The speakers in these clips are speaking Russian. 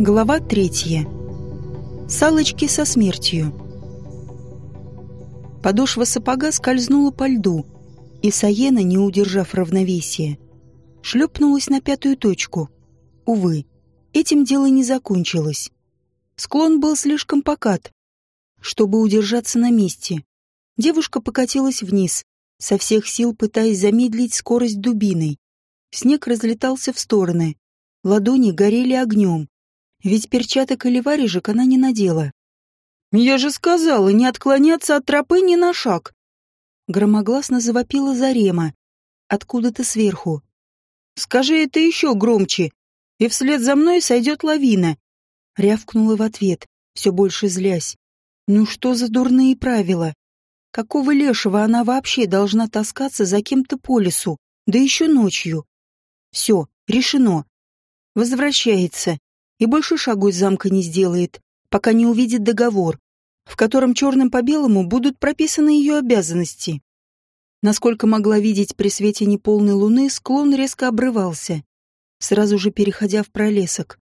Глава третья. Салочки со смертью. Подошва сапога скользнула по льду, и Саена, не удержав равновесия, шлепнулась на пятую точку. Увы, этим дело не закончилось. Склон был слишком покат, чтобы удержаться на месте. Девушка покатилась вниз, со всех сил пытаясь замедлить скорость дубиной. Снег разлетался в стороны, ладони горели огнем, ведь перчаток или варежек она не надела. «Я же сказала, не отклоняться от тропы ни на шаг!» Громогласно завопила Зарема. Откуда-то сверху. «Скажи это еще громче, и вслед за мной сойдет лавина!» Рявкнула в ответ, все больше злясь. «Ну что за дурные правила? Какого лешего она вообще должна таскаться за кем-то по лесу, да еще ночью?» «Все, решено. Возвращается и больше шагу из замка не сделает, пока не увидит договор, в котором черным по белому будут прописаны ее обязанности. Насколько могла видеть при свете неполной луны, склон резко обрывался, сразу же переходя в пролесок.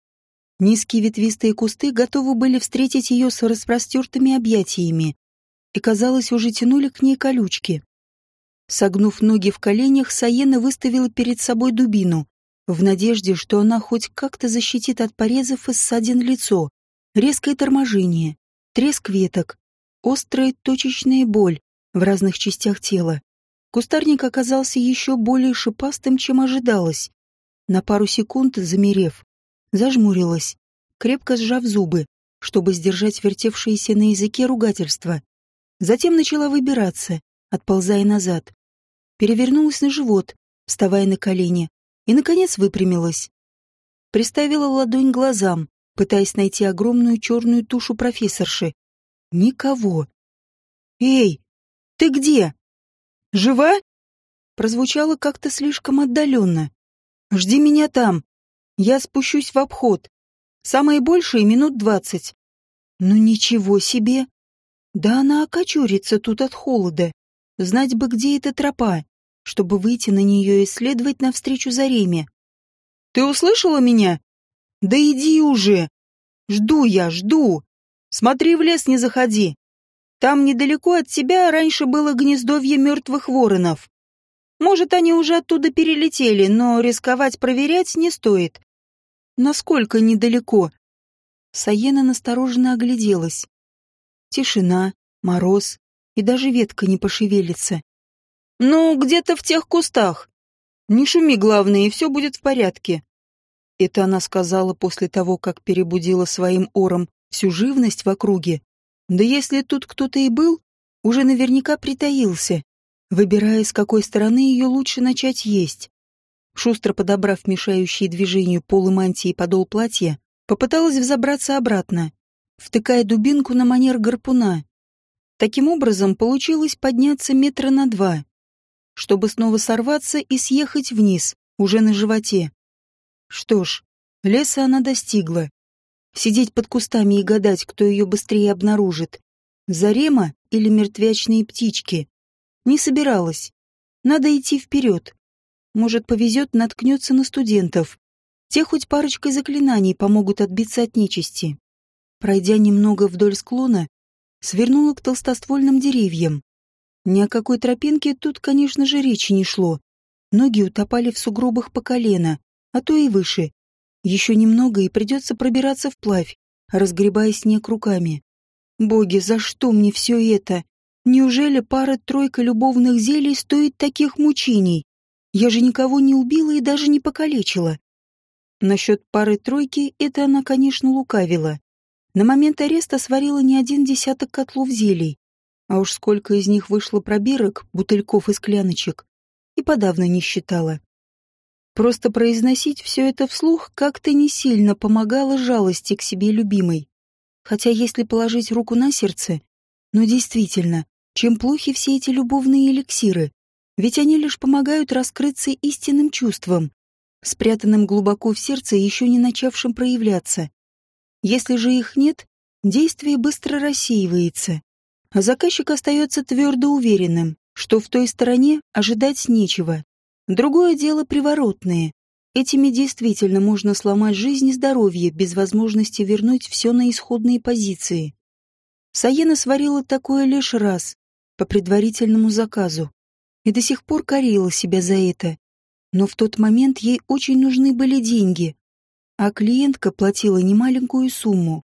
Низкие ветвистые кусты готовы были встретить ее с распростертыми объятиями и, казалось, уже тянули к ней колючки. Согнув ноги в коленях, Саена выставила перед собой дубину, в надежде, что она хоть как-то защитит от порезов и ссадин лицо. Резкое торможение, треск веток, острая точечная боль в разных частях тела. Кустарник оказался еще более шипастым, чем ожидалось. На пару секунд, замерев, зажмурилась, крепко сжав зубы, чтобы сдержать вертевшиеся на языке ругательства. Затем начала выбираться, отползая назад. Перевернулась на живот, вставая на колени, и, наконец, выпрямилась. Приставила ладонь глазам, пытаясь найти огромную черную тушу профессорши. Никого. «Эй, ты где? Жива?» Прозвучало как-то слишком отдаленно. «Жди меня там. Я спущусь в обход. Самое большее — минут двадцать». «Ну ничего себе! Да она окочурится тут от холода. Знать бы, где эта тропа чтобы выйти на нее и следовать навстречу Зареме. «Ты услышала меня? Да иди уже! Жду я, жду! Смотри в лес, не заходи! Там недалеко от тебя раньше было гнездовье мертвых воронов. Может, они уже оттуда перелетели, но рисковать проверять не стоит. Насколько недалеко?» Саена настороженно огляделась. Тишина, мороз, и даже ветка не пошевелится. «Ну, где-то в тех кустах. Не шуми, главное, и все будет в порядке». Это она сказала после того, как перебудила своим ором всю живность в округе. Да если тут кто-то и был, уже наверняка притаился, выбирая, с какой стороны ее лучше начать есть. Шустро подобрав мешающие движению полы мантии подол платья, попыталась взобраться обратно, втыкая дубинку на манер гарпуна. Таким образом, получилось подняться метра на два чтобы снова сорваться и съехать вниз, уже на животе. Что ж, леса она достигла. Сидеть под кустами и гадать, кто ее быстрее обнаружит. Зарема или мертвячные птички. Не собиралась. Надо идти вперед. Может, повезет, наткнется на студентов. Те хоть парочкой заклинаний помогут отбиться от нечисти. Пройдя немного вдоль склона, свернула к толстоствольным деревьям. Ни о какой тропинке тут, конечно же, речи не шло. Ноги утопали в сугробах по колено, а то и выше. Еще немного, и придется пробираться вплавь, разгребая снег руками. Боги, за что мне все это? Неужели пара-тройка любовных зелий стоит таких мучений? Я же никого не убила и даже не покалечила. Насчет пары-тройки это она, конечно, лукавила. На момент ареста сварила не один десяток котлов зелий. А уж сколько из них вышло пробирок, бутыльков и скляночек, и подавно не считала. Просто произносить все это вслух как-то не сильно помогало жалости к себе любимой. Хотя если положить руку на сердце, но действительно, чем плохи все эти любовные эликсиры, ведь они лишь помогают раскрыться истинным чувствам, спрятанным глубоко в сердце и еще не начавшим проявляться. Если же их нет, действие быстро рассеивается, заказчик остается твердо уверенным, что в той стороне ожидать нечего. Другое дело приворотные. Этими действительно можно сломать жизнь и здоровье без возможности вернуть все на исходные позиции. Саена сварила такое лишь раз, по предварительному заказу, и до сих пор корила себя за это. Но в тот момент ей очень нужны были деньги, а клиентка платила немаленькую сумму.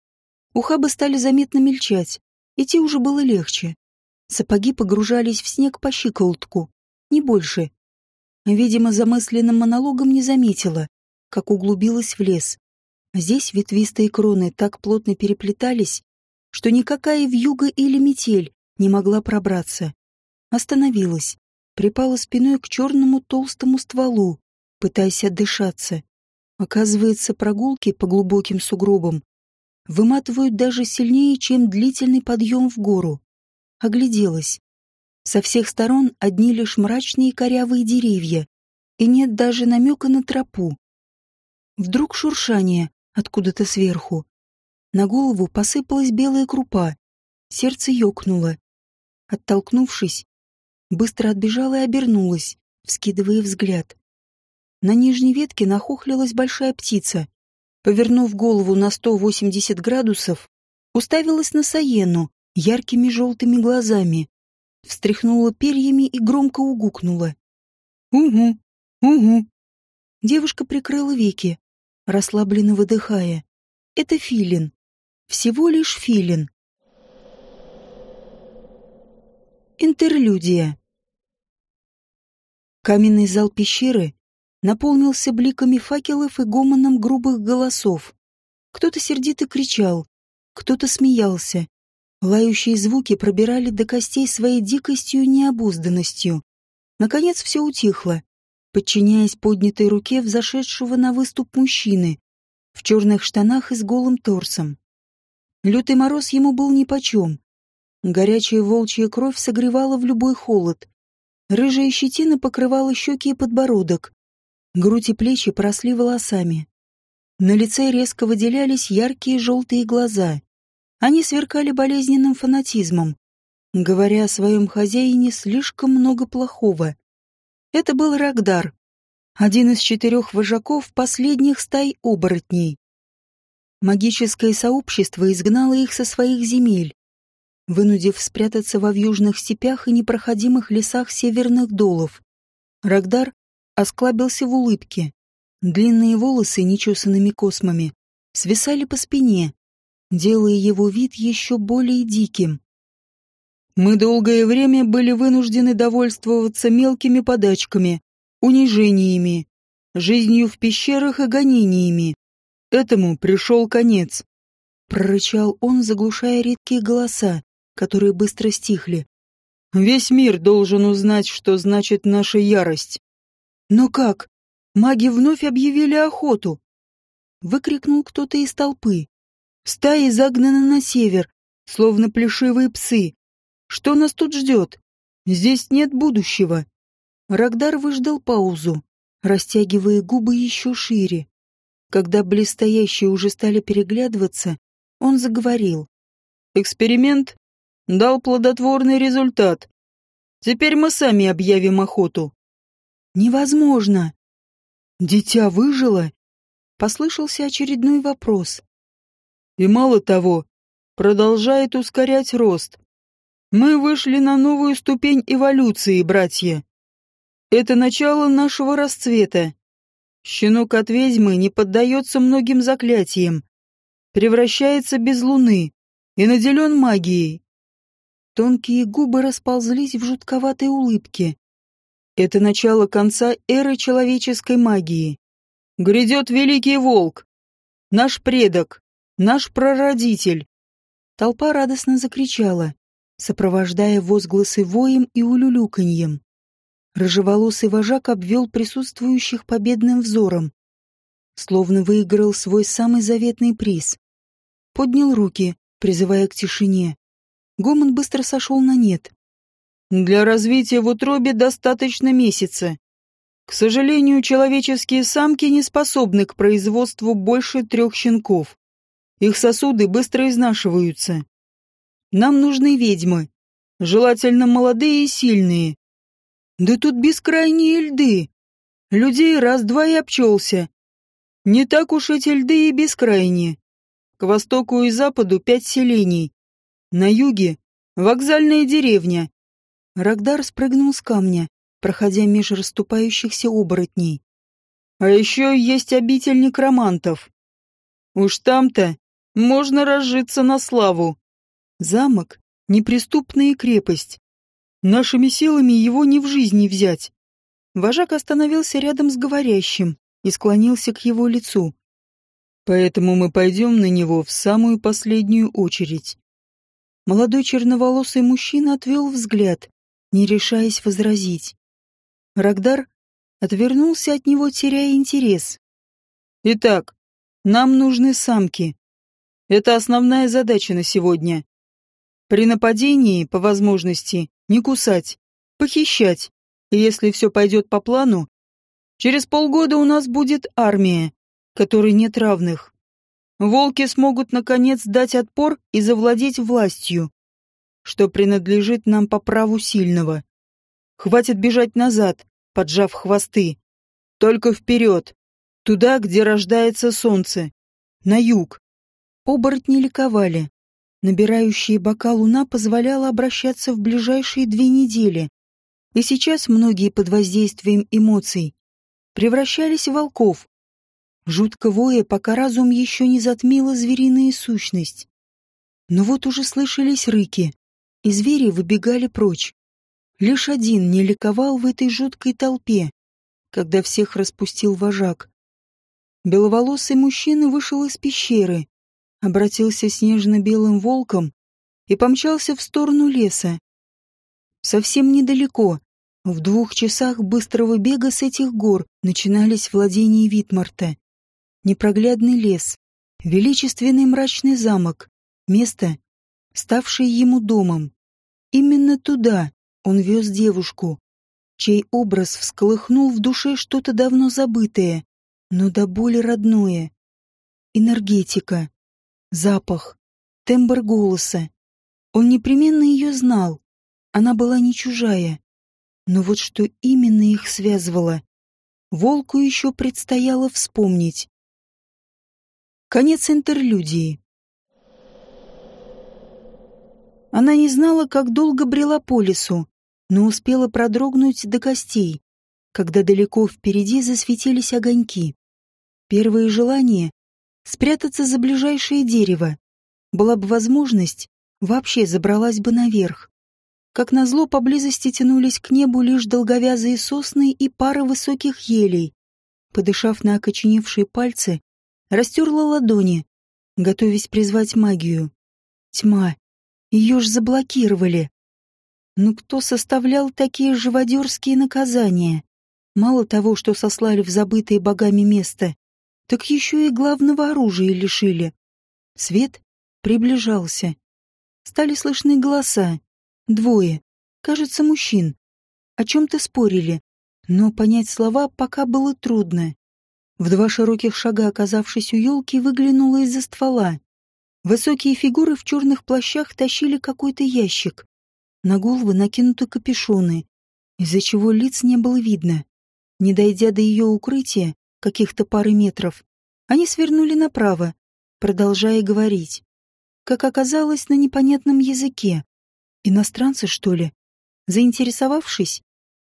Ухабы стали заметно мельчать, идти уже было легче. Сапоги погружались в снег по щиколотку, не больше, Видимо, замысленным монологом не заметила, как углубилась в лес. Здесь ветвистые кроны так плотно переплетались, что никакая вьюга или метель не могла пробраться. Остановилась, припала спиной к черному толстому стволу, пытаясь отдышаться. Оказывается, прогулки по глубоким сугробам выматывают даже сильнее, чем длительный подъем в гору. Огляделась. Со всех сторон одни лишь мрачные корявые деревья, и нет даже намека на тропу. Вдруг шуршание откуда-то сверху. На голову посыпалась белая крупа. Сердце ёкнуло. Оттолкнувшись, быстро отбежала и обернулась, вскидывая взгляд. На нижней ветке нахохлилась большая птица. Повернув голову на 180 градусов, уставилась на Саену яркими желтыми глазами встряхнула перьями и громко угукнула. «Угу, угу». Девушка прикрыла веки, расслабленно выдыхая. «Это филин. Всего лишь филин». Интерлюдия. Каменный зал пещеры наполнился бликами факелов и гомоном грубых голосов. Кто-то сердито кричал, кто-то смеялся, Лающие звуки пробирали до костей своей дикостью и необузданностью. Наконец все утихло, подчиняясь поднятой руке взошедшего на выступ мужчины в черных штанах и с голым торсом. Лютый мороз ему был нипочем. Горячая волчья кровь согревала в любой холод. Рыжая щетина покрывала щеки и подбородок. Грудь и плечи поросли волосами. На лице резко выделялись яркие желтые глаза. Они сверкали болезненным фанатизмом, говоря о своем хозяине слишком много плохого. Это был Рагдар, один из четырех вожаков последних стай оборотней. Магическое сообщество изгнало их со своих земель, вынудив спрятаться во вьюжных степях и непроходимых лесах северных долов. Рагдар осклабился в улыбке. Длинные волосы нечесанными космами свисали по спине, делая его вид еще более диким. Мы долгое время были вынуждены довольствоваться мелкими подачками, унижениями, жизнью в пещерах и гонениями. Этому пришел конец. Прорычал он, заглушая редкие голоса, которые быстро стихли. Весь мир должен узнать, что значит наша ярость. Но как? Маги вновь объявили охоту. Выкрикнул кто-то из толпы. Стаи загнаны на север, словно плешивые псы. Что нас тут ждет? Здесь нет будущего. Рагдар выждал паузу, растягивая губы еще шире. Когда блестящие уже стали переглядываться, он заговорил. «Эксперимент дал плодотворный результат. Теперь мы сами объявим охоту». «Невозможно!» «Дитя выжило?» Послышался очередной вопрос. И мало того, продолжает ускорять рост. Мы вышли на новую ступень эволюции, братья. Это начало нашего расцвета. Щенок от ведьмы не поддается многим заклятиям, превращается без луны и наделен магией. Тонкие губы расползлись в жутковатой улыбке. Это начало конца эры человеческой магии. Грядет великий волк, наш предок, Наш прародитель!» Толпа радостно закричала, сопровождая возгласы воем и улюлюканьем. Рыжеволосый вожак обвел присутствующих победным взором, словно выиграл свой самый заветный приз. Поднял руки, призывая к тишине. Гомон быстро сошел на нет. «Для развития в утробе достаточно месяца. К сожалению, человеческие самки не способны к производству больше трех щенков. Их сосуды быстро изнашиваются. Нам нужны ведьмы, желательно молодые и сильные. Да тут бескрайние льды. Людей раз-два и обчелся. Не так уж эти льды и бескрайние. К востоку и западу пять селений. На юге — вокзальная деревня. Рагдар спрыгнул с камня, проходя меж расступающихся оборотней. А еще есть обитель некромантов. Уж там-то можно разжиться на славу. Замок — неприступная крепость. Нашими силами его ни в жизни взять. Вожак остановился рядом с говорящим и склонился к его лицу. Поэтому мы пойдем на него в самую последнюю очередь. Молодой черноволосый мужчина отвел взгляд, не решаясь возразить. Рагдар отвернулся от него, теряя интерес. «Итак, нам нужны самки. Это основная задача на сегодня. При нападении, по возможности, не кусать, похищать. И если все пойдет по плану, через полгода у нас будет армия, которой нет равных. Волки смогут, наконец, дать отпор и завладеть властью, что принадлежит нам по праву сильного. Хватит бежать назад, поджав хвосты. Только вперед, туда, где рождается солнце, на юг. Оборотни ликовали. Набирающая бока луна позволяла обращаться в ближайшие две недели. И сейчас многие под воздействием эмоций превращались в волков, жутко воя, пока разум еще не затмила звериная сущность. Но вот уже слышались рыки, и звери выбегали прочь. Лишь один не ликовал в этой жуткой толпе, когда всех распустил вожак. Беловолосый мужчина вышел из пещеры, обратился снежно-белым волком и помчался в сторону леса. Совсем недалеко, в двух часах быстрого бега с этих гор начинались владения Витмарта. Непроглядный лес, величественный мрачный замок, место, ставшее ему домом. Именно туда он вез девушку, чей образ всколыхнул в душе что-то давно забытое, но до боли родное. Энергетика, запах, тембр голоса. Он непременно ее знал. Она была не чужая. Но вот что именно их связывало, волку еще предстояло вспомнить. Конец интерлюдии. Она не знала, как долго брела по лесу, но успела продрогнуть до костей, когда далеко впереди засветились огоньки. Первое желание — спрятаться за ближайшее дерево. Была бы возможность, вообще забралась бы наверх. Как назло, поблизости тянулись к небу лишь долговязые сосны и пара высоких елей. Подышав на окоченевшие пальцы, растерла ладони, готовясь призвать магию. Тьма. Ее ж заблокировали. Ну кто составлял такие живодерские наказания? Мало того, что сослали в забытое богами место, так еще и главного оружия лишили. Свет приближался. Стали слышны голоса. Двое. Кажется, мужчин. О чем-то спорили, но понять слова пока было трудно. В два широких шага, оказавшись у елки, выглянула из-за ствола. Высокие фигуры в черных плащах тащили какой-то ящик. На головы накинуты капюшоны, из-за чего лиц не было видно. Не дойдя до ее укрытия, каких-то пары метров, они свернули направо, продолжая говорить. Как оказалось, на непонятном языке. Иностранцы, что ли? Заинтересовавшись,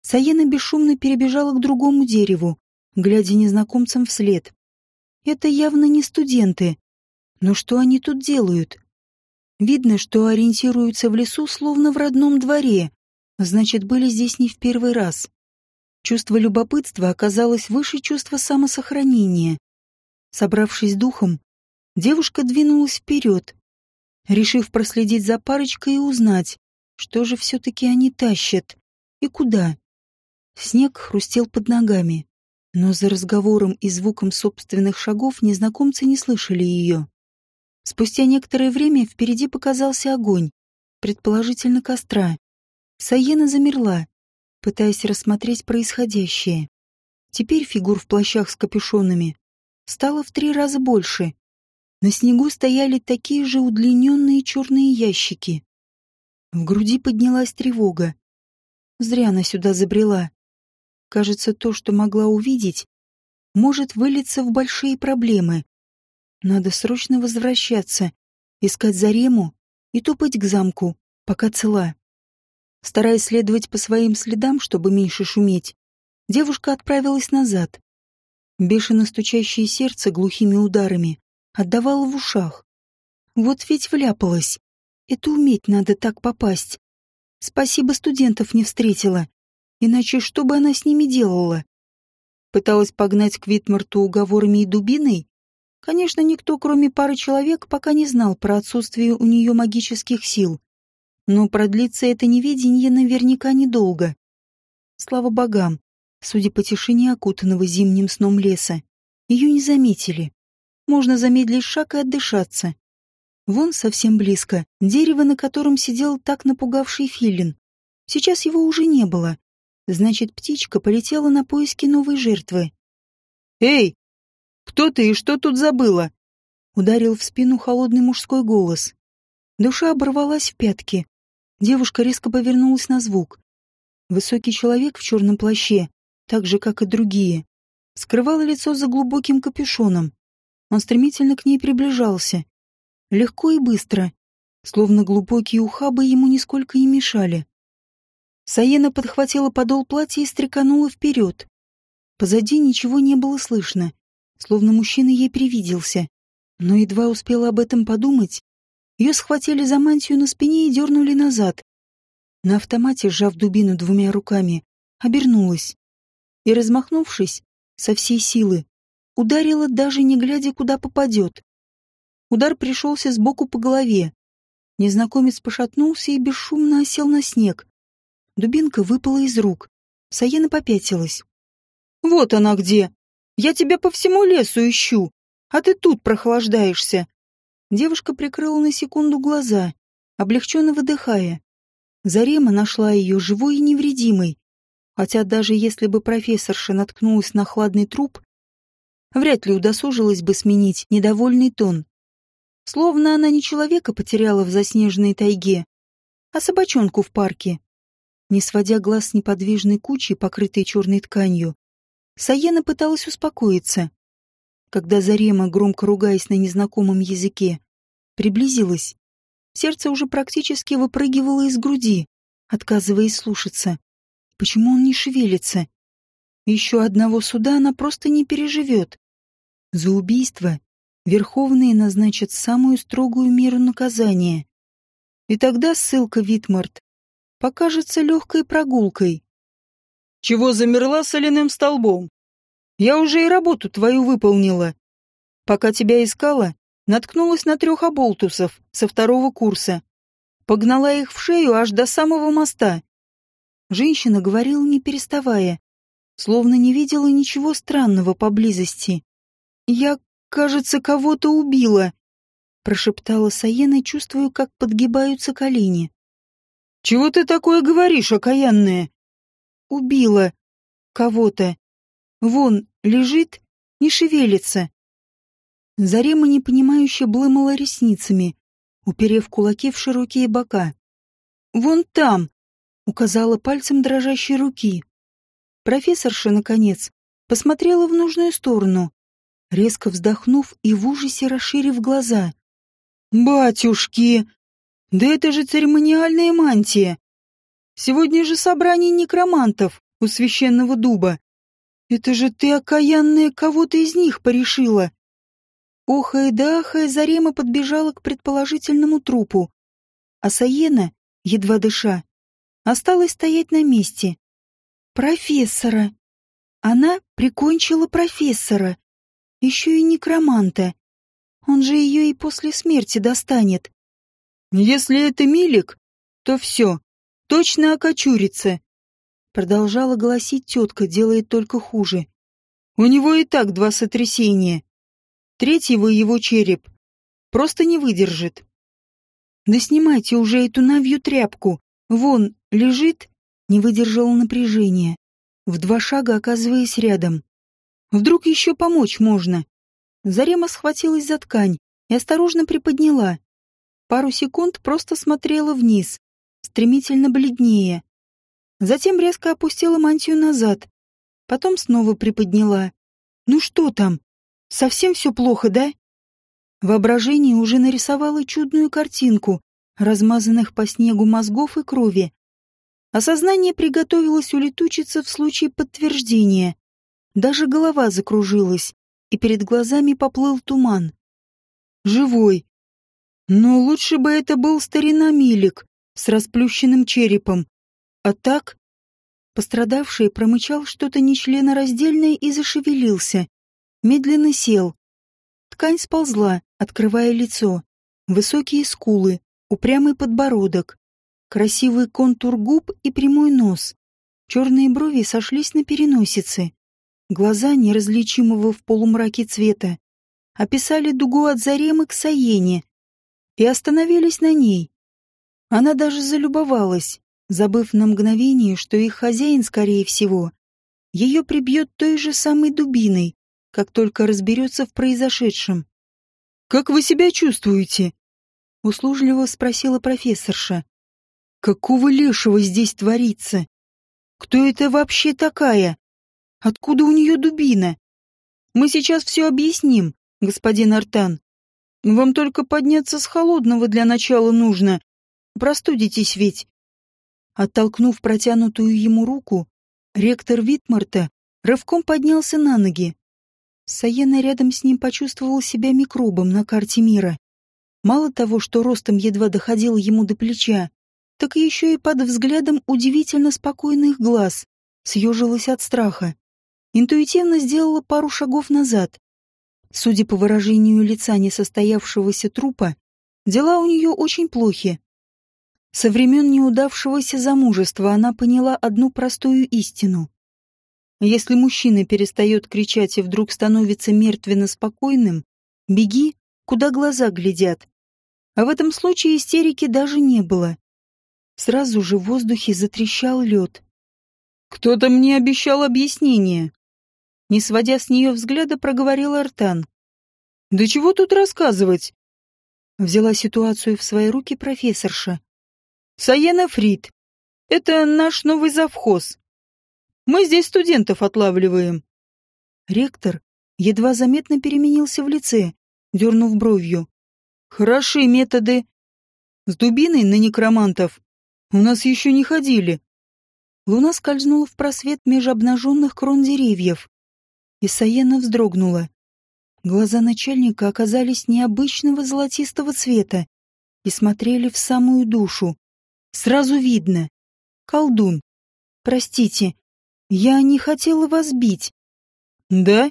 Саена бесшумно перебежала к другому дереву, глядя незнакомцам вслед. Это явно не студенты. Но что они тут делают? Видно, что ориентируются в лесу словно в родном дворе, значит, были здесь не в первый раз. Чувство любопытства оказалось выше чувства самосохранения. Собравшись духом, девушка двинулась вперед, решив проследить за парочкой и узнать, что же все-таки они тащат и куда. Снег хрустел под ногами, но за разговором и звуком собственных шагов незнакомцы не слышали ее. Спустя некоторое время впереди показался огонь, предположительно костра. Саена замерла, пытаясь рассмотреть происходящее. Теперь фигур в плащах с капюшонами стало в три раза больше. На снегу стояли такие же удлиненные черные ящики. В груди поднялась тревога. Зря она сюда забрела. Кажется, то, что могла увидеть, может вылиться в большие проблемы. Надо срочно возвращаться, искать Зарему и топать к замку, пока цела. Стараясь следовать по своим следам, чтобы меньше шуметь, девушка отправилась назад. Бешено стучащее сердце глухими ударами отдавало в ушах. Вот ведь вляпалась. Это уметь надо так попасть. Спасибо, студентов не встретила. Иначе что бы она с ними делала? Пыталась погнать к Витмарту уговорами и дубиной? Конечно, никто, кроме пары человек, пока не знал про отсутствие у нее магических сил. Но продлится это неведение наверняка недолго. Слава богам, судя по тишине окутанного зимним сном леса, ее не заметили. Можно замедлить шаг и отдышаться. Вон совсем близко, дерево, на котором сидел так напугавший филин. Сейчас его уже не было. Значит, птичка полетела на поиски новой жертвы. «Эй, кто ты и что тут забыла?» Ударил в спину холодный мужской голос. Душа оборвалась в пятки. Девушка резко повернулась на звук. Высокий человек в черном плаще, так же, как и другие, скрывал лицо за глубоким капюшоном. Он стремительно к ней приближался. Легко и быстро, словно глубокие ухабы ему нисколько не мешали. Саена подхватила подол платья и стреканула вперед. Позади ничего не было слышно, словно мужчина ей привиделся. Но едва успела об этом подумать, ее схватили за мантию на спине и дернули назад. На автомате, сжав дубину двумя руками, обернулась. И, размахнувшись, со всей силы, ударила, даже не глядя, куда попадет. Удар пришелся сбоку по голове. Незнакомец пошатнулся и бесшумно осел на снег. Дубинка выпала из рук. Саяна попятилась. «Вот она где! Я тебя по всему лесу ищу, а ты тут прохлаждаешься!» Девушка прикрыла на секунду глаза, облегченно выдыхая. Зарема нашла ее живой и невредимой. Хотя даже если бы профессорша наткнулась на хладный труп, вряд ли удосужилась бы сменить недовольный тон. Словно она не человека потеряла в заснеженной тайге, а собачонку в парке. Не сводя глаз с неподвижной кучи, покрытой черной тканью, Саена пыталась успокоиться. Когда Зарема, громко ругаясь на незнакомом языке, приблизилась, сердце уже практически выпрыгивало из груди, отказываясь слушаться. Почему он не шевелится? Еще одного суда она просто не переживет. За убийство Верховные назначат самую строгую меру наказания. И тогда ссылка в Витморт покажется легкой прогулкой. Чего замерла соляным столбом? Я уже и работу твою выполнила. Пока тебя искала, наткнулась на трех оболтусов со второго курса. Погнала их в шею аж до самого моста. Женщина говорила не переставая, словно не видела ничего странного поблизости. Я, кажется, кого-то убила, прошептала Саена, чувствуя, как подгибаются колени. Чего ты такое говоришь, окаянная? Убила кого-то. Вон, лежит, не шевелится. Зарема непонимающе блымала ресницами, уперев кулаки в широкие бока. «Вон там!» — указала пальцем дрожащей руки. Профессорша, наконец, посмотрела в нужную сторону, резко вздохнув и в ужасе расширив глаза. «Батюшки!» Да это же церемониальная мантия. Сегодня же собрание некромантов у священного дуба. Это же ты, окаянная, кого-то из них порешила. Охая да ахая, Зарема подбежала к предположительному трупу. А Саена, едва дыша, осталась стоять на месте. Профессора. Она прикончила профессора. Еще и некроманта. Он же ее и после смерти достанет. Если это Милик, то все, точно окочурится. Продолжала гласить тетка, делает только хуже. У него и так два сотрясения. Третьего его череп просто не выдержит. Да снимайте уже эту навью тряпку. Вон, лежит, не выдержала напряжения. В два шага оказываясь рядом. Вдруг еще помочь можно. Зарема схватилась за ткань и осторожно приподняла. Пару секунд просто смотрела вниз, стремительно бледнее. Затем резко опустила мантию назад, Потом снова приподняла. «Ну что там? Совсем все плохо, да?» Воображение уже нарисовало чудную картинку размазанных по снегу мозгов и крови. Осознание приготовилось улетучиться в случае подтверждения. Даже голова закружилась, и перед глазами поплыл туман. Живой. Но лучше бы это был старина Милик с расплющенным черепом. А так... Пострадавший промычал что-то нечленораздельное и зашевелился. Медленно сел. Ткань сползла, открывая лицо. Высокие скулы, упрямый подбородок, красивый контур губ и прямой нос. Черные брови сошлись на переносице. Глаза, неразличимого в полумраке цвета, описали дугу от заремы к Саене и остановились на ней. Она даже залюбовалась, забыв на мгновение, что их хозяин, скорее всего, ее прибьет той же самой дубиной, как только разберется в произошедшем. «Как вы себя чувствуете?» — услужливо спросила профессорша. «Какого лешего здесь творится? Кто это вообще такая? Откуда у нее дубина? Мы сейчас все объясним, господин Артан. Вам только подняться с холодного для начала нужно. Простудитесь ведь». Оттолкнув протянутую ему руку, ректор Витмарта рывком поднялся на ноги. Саена рядом с ним почувствовал себя микробом на карте мира. Мало того, что ростом едва доходил ему до плеча, так еще и под взглядом удивительно спокойных глаз съежилась от страха. Интуитивно сделала пару шагов назад. Судя по выражению лица несостоявшегося трупа, дела у нее очень плохи. Со времен неудавшегося замужества она поняла одну простую истину. Если мужчина перестает кричать и вдруг становится мертвенно спокойным, беги, куда глаза глядят. А в этом случае истерики даже не было. Сразу же в воздухе затрещал лед. «Кто-то мне обещал объяснение». Не сводя с нее взгляда, проговорил Артан. «Да чего тут рассказывать?» Взяла ситуацию в свои руки профессорша. «Саена Фрид. Это наш новый завхоз. Мы здесь студентов отлавливаем. Ректор едва заметно переменился в лице, дернув бровью. Хороши методы. С дубиной на некромантов у нас еще не ходили. Луна скользнула в просвет меж обнаженных крон деревьев. И Саена вздрогнула. Глаза начальника оказались необычного золотистого цвета и смотрели в самую душу. Сразу видно. Колдун. Простите, я не хотела вас бить. Да?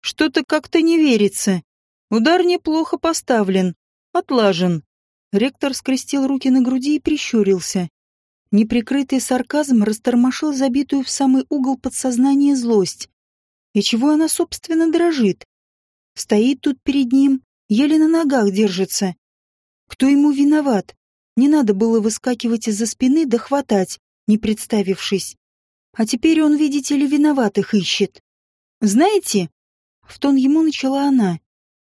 Что-то как-то не верится. Удар неплохо поставлен, отлажен. Ректор скрестил руки на груди и прищурился. Неприкрытый сарказм растормошил забитую в самый угол подсознания злость. И чего она, собственно, дрожит? Стоит тут перед ним, еле на ногах держится. Кто ему виноват? Не надо было выскакивать из-за спины да хватать, не представившись. А теперь он, видите ли, виноватых ищет. Знаете, в тон ему начала она.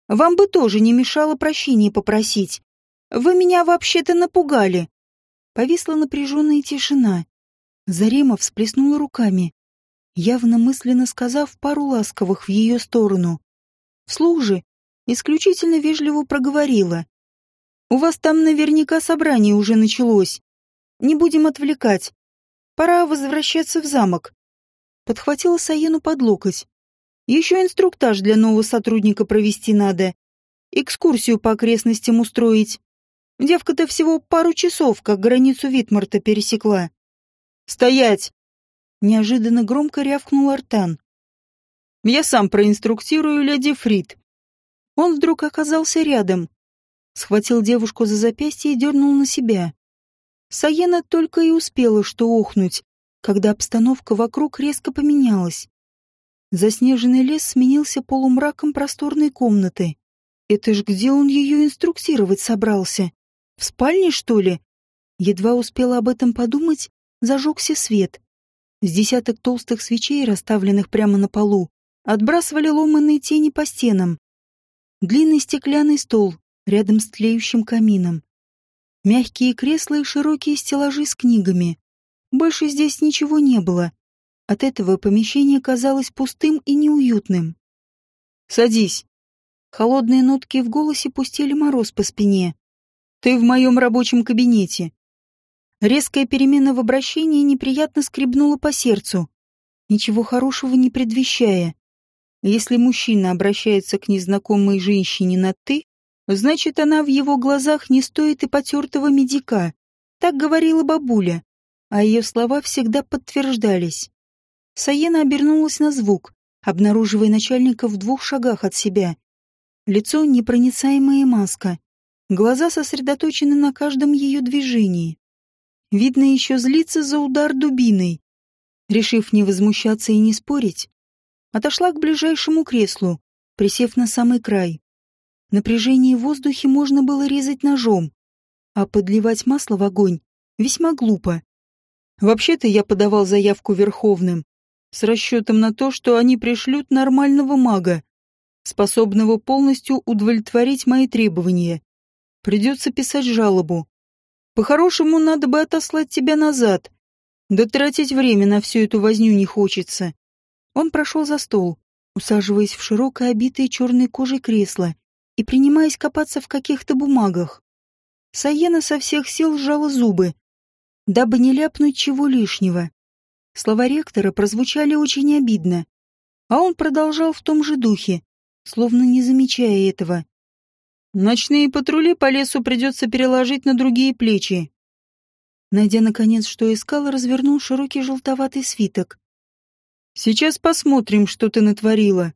Вам бы тоже не мешало прощения попросить. Вы меня вообще-то напугали. Повисла напряженная тишина. Зарема всплеснула руками, явно мысленно сказав пару ласковых в ее сторону. Вслух же исключительно вежливо проговорила. «У вас там наверняка собрание уже началось. Не будем отвлекать. Пора возвращаться в замок. Подхватила Саену под локоть. Еще инструктаж для нового сотрудника провести надо. Экскурсию по окрестностям устроить. Девка-то всего пару часов, как границу Витмарта пересекла. «Стоять!» Неожиданно громко рявкнул Артан. «Я сам проинструктирую леди Фрид». Он вдруг оказался рядом. Схватил девушку за запястье и дернул на себя. Саена только и успела что охнуть, когда обстановка вокруг резко поменялась. Заснеженный лес сменился полумраком просторной комнаты. Это ж где он ее инструктировать собрался? В спальне, что ли? Едва успела об этом подумать, зажегся свет. С десяток толстых свечей, расставленных прямо на полу, отбрасывали ломаные тени по стенам. Длинный стеклянный стол рядом с тлеющим камином. Мягкие кресла и широкие стеллажи с книгами. Больше здесь ничего не было. От этого помещение казалось пустым и неуютным. «Садись». Холодные нотки в голосе пустили мороз по спине. «Ты в моем рабочем кабинете». Резкая перемена в обращении неприятно скребнула по сердцу, ничего хорошего не предвещая. Если мужчина обращается к незнакомой женщине на «ты», значит, она в его глазах не стоит и потертого медика. Так говорила бабуля, а ее слова всегда подтверждались. Саена обернулась на звук, обнаруживая начальника в двух шагах от себя. Лицо — непроницаемая маска. Глаза сосредоточены на каждом ее движении. Видно, еще злится за удар дубиной. Решив не возмущаться и не спорить, отошла к ближайшему креслу, присев на самый край. Напряжение в воздухе можно было резать ножом, а подливать масло в огонь весьма глупо. Вообще-то я подавал заявку Верховным, с расчетом на то, что они пришлют нормального мага, способного полностью удовлетворить мои требования. Придется писать жалобу. По-хорошему, надо бы отослать тебя назад. Да тратить время на всю эту возню не хочется. Он прошел за стол, усаживаясь в широкое обитое черной кожей кресло и принимаясь копаться в каких-то бумагах. Саена со всех сил сжала зубы, дабы не ляпнуть чего лишнего. Слова ректора прозвучали очень обидно, а он продолжал в том же духе, словно не замечая этого. «Ночные патрули по лесу придется переложить на другие плечи». Найдя, наконец, что искал, развернул широкий желтоватый свиток. «Сейчас посмотрим, что ты натворила.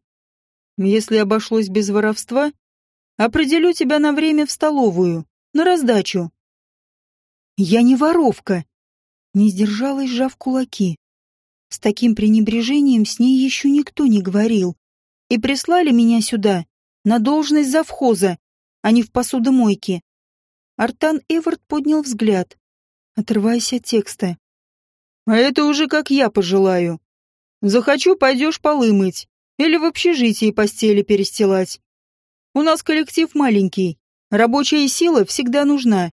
Если обошлось без воровства, определю тебя на время в столовую, на раздачу». «Я не воровка!» Не сдержалась, сжав кулаки. С таким пренебрежением с ней еще никто не говорил. И прислали меня сюда, на должность завхоза, а не в посудомойке. Артан Эвард поднял взгляд, отрываясь от текста. «А это уже как я пожелаю. Захочу, пойдешь полы мыть. Или в общежитии постели перестилать. У нас коллектив маленький. Рабочая сила всегда нужна».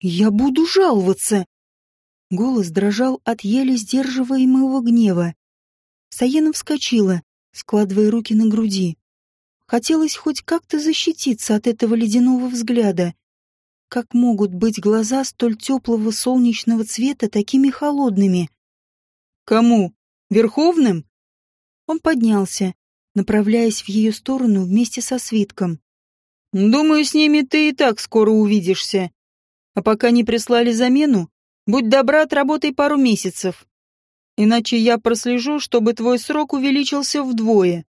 «Я буду жаловаться!» Голос дрожал от еле сдерживаемого гнева. Саена вскочила, складывая руки на груди. Хотелось хоть как-то защититься от этого ледяного взгляда. Как могут быть глаза столь теплого солнечного цвета такими холодными? «Кому? Верховным?» Он поднялся, направляясь в ее сторону вместе со свитком. «Думаю, с ними ты и так скоро увидишься. А пока не прислали замену, Будь добра, отработай пару месяцев. Иначе я прослежу, чтобы твой срок увеличился вдвое.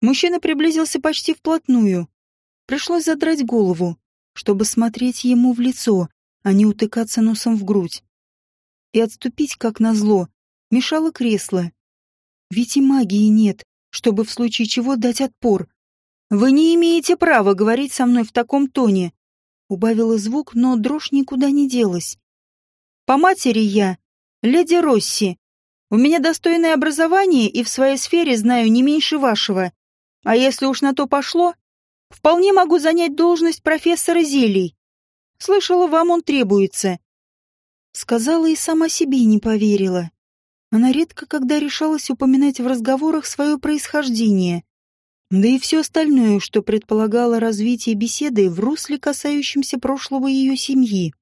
Мужчина приблизился почти вплотную. Пришлось задрать голову, чтобы смотреть ему в лицо, а не утыкаться носом в грудь. И отступить, как назло, мешало кресло. Ведь и магии нет, чтобы в случае чего дать отпор. «Вы не имеете права говорить со мной в таком тоне», убавила звук, но дрожь никуда не делась. По матери я — леди Росси. У меня достойное образование и в своей сфере знаю не меньше вашего. А если уж на то пошло, вполне могу занять должность профессора зелий. Слышала, вам он требуется. Сказала и сама себе не поверила. Она редко когда решалась упоминать в разговорах свое происхождение. Да и все остальное, что предполагало развитие беседы в русле, касающемся прошлого ее семьи.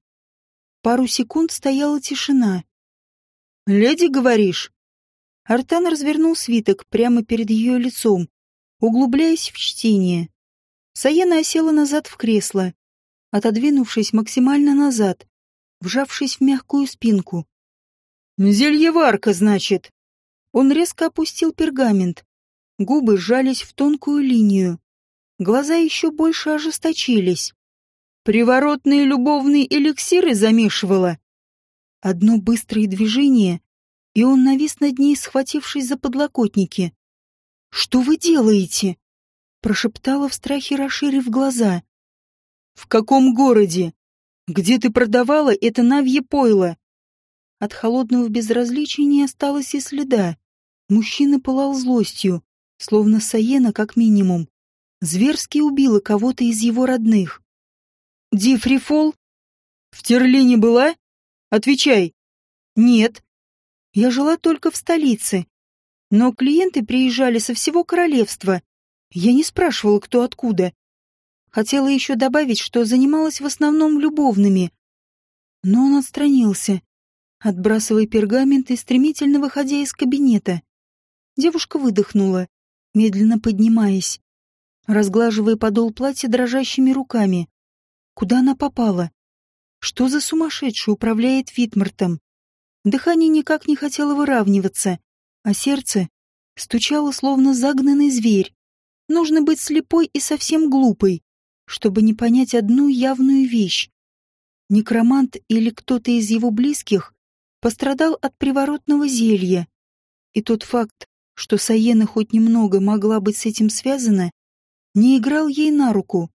Пару секунд стояла тишина. «Леди, говоришь?» Артан развернул свиток прямо перед ее лицом, углубляясь в чтение. Саена осела назад в кресло, отодвинувшись максимально назад, вжавшись в мягкую спинку. «Зельеварка, значит!» Он резко опустил пергамент. Губы сжались в тонкую линию. Глаза еще больше ожесточились. Приворотные любовные эликсиры замешивала. Одно быстрое движение, и он навис над ней, схватившись за подлокотники. «Что вы делаете?» — прошептала в страхе, расширив глаза. «В каком городе? Где ты продавала это навье пойло?» От холодного безразличия не осталось и следа. Мужчина пылал злостью, словно Саена, как минимум, зверски убила кого-то из его родных. Дифрифол? В Терлине была? Отвечай. Нет. Я жила только в столице, но клиенты приезжали со всего королевства. Я не спрашивала, кто откуда. Хотела еще добавить, что занималась в основном любовными. Но он отстранился, отбрасывая пергамент и стремительно выходя из кабинета. Девушка выдохнула, медленно поднимаясь, разглаживая подол платья дрожащими руками. Куда она попала? Что за сумасшедший управляет Витмартом? Дыхание никак не хотело выравниваться, а сердце стучало, словно загнанный зверь. Нужно быть слепой и совсем глупой, чтобы не понять одну явную вещь. Некромант или кто-то из его близких пострадал от приворотного зелья. И тот факт, что Саена хоть немного могла быть с этим связана, не играл ей на руку.